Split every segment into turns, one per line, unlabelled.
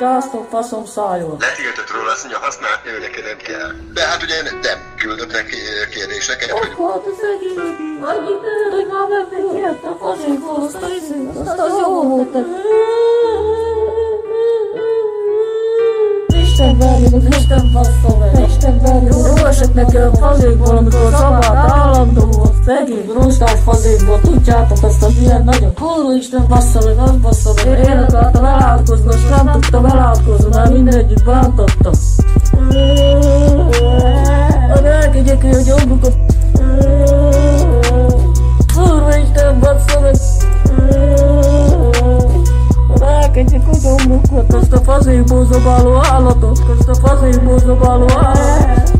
Császtok, faszom szálljon
Letiltott róla azt mondja, használt nőneket kell. De hát ugye nem küldött neki kérdéseket, hogy
Hát ez egy Annyit örül, hogy már vették ilyet a fazéból Azt a az jó volt. Isten verjen, az Isten bassza meg Isten verjen, jó esett neki a fazékból fazékból Tudjátok azt az ilyen nagyon Kurva Isten bassza meg, az bassza meg. Én akartam elátkozni, és nem tudtam elátkozni Mert mindegyütt bántottam. A lelkegyek, hogy jobbukat Kurva Isten bassza meg. A gyombukat Azt a fazékból zabáló állatot Azt a fazékból zabáló állatot.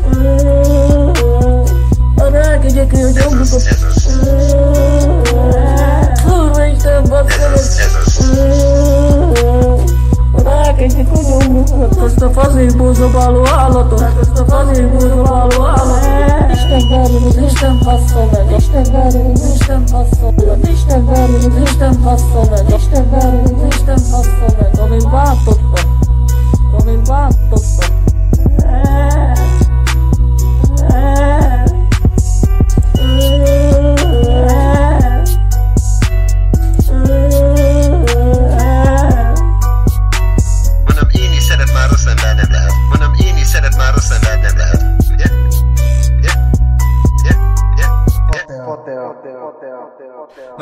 A rákegyek a
ez
impulso
para lo alto Estou fazendo impulso para lo alto Düştüm varımız düştüm hastalığı Düştüm varımız düştüm hastalığı Düştüm varımız düştüm hastalığı Düştüm varımız
Poteo.